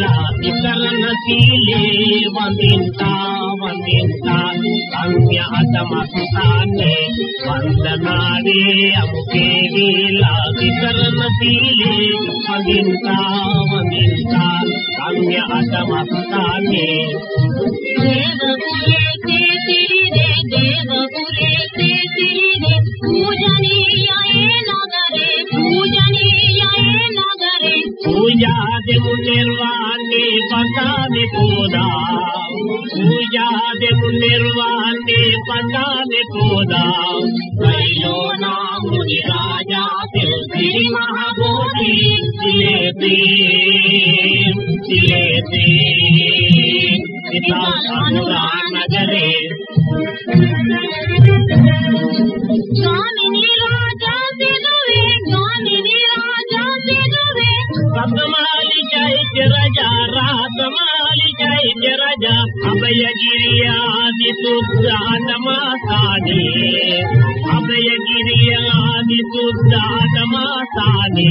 කියලා ඉතරන සීලේ වඳින්නා වඳින්නා සංඥ අදමස්ථානේ වන්දනාවේ අමුකේ වේලා ඉතරන සීලේ වඳින්නා වඳින්නා සංඥ අදමස්ථානේ నిర్వాణి పదాని కూడా పూజాదెము నిర్వాణి పదాని కూడా కైలో నాముని రాజా తెలుసి మహాబోధి. చిలేతి చిలేతి నగరే రాజా రాతమాలి జయ రజ అభయగిరియాది శుద్ధాతమాసాని అభయగిరియాది శుద్ధాతమాసాని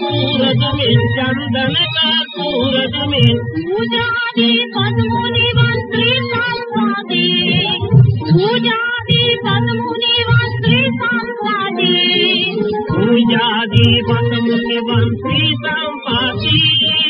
सूरज में चंदन का सूरज में पूजा दे पद्मुनि वस्त्र सांसा दे पूजा दे पद्मुनि वस्त्र सांसा दे पूजा दे पद्मुनि वस्त्र सांसा दे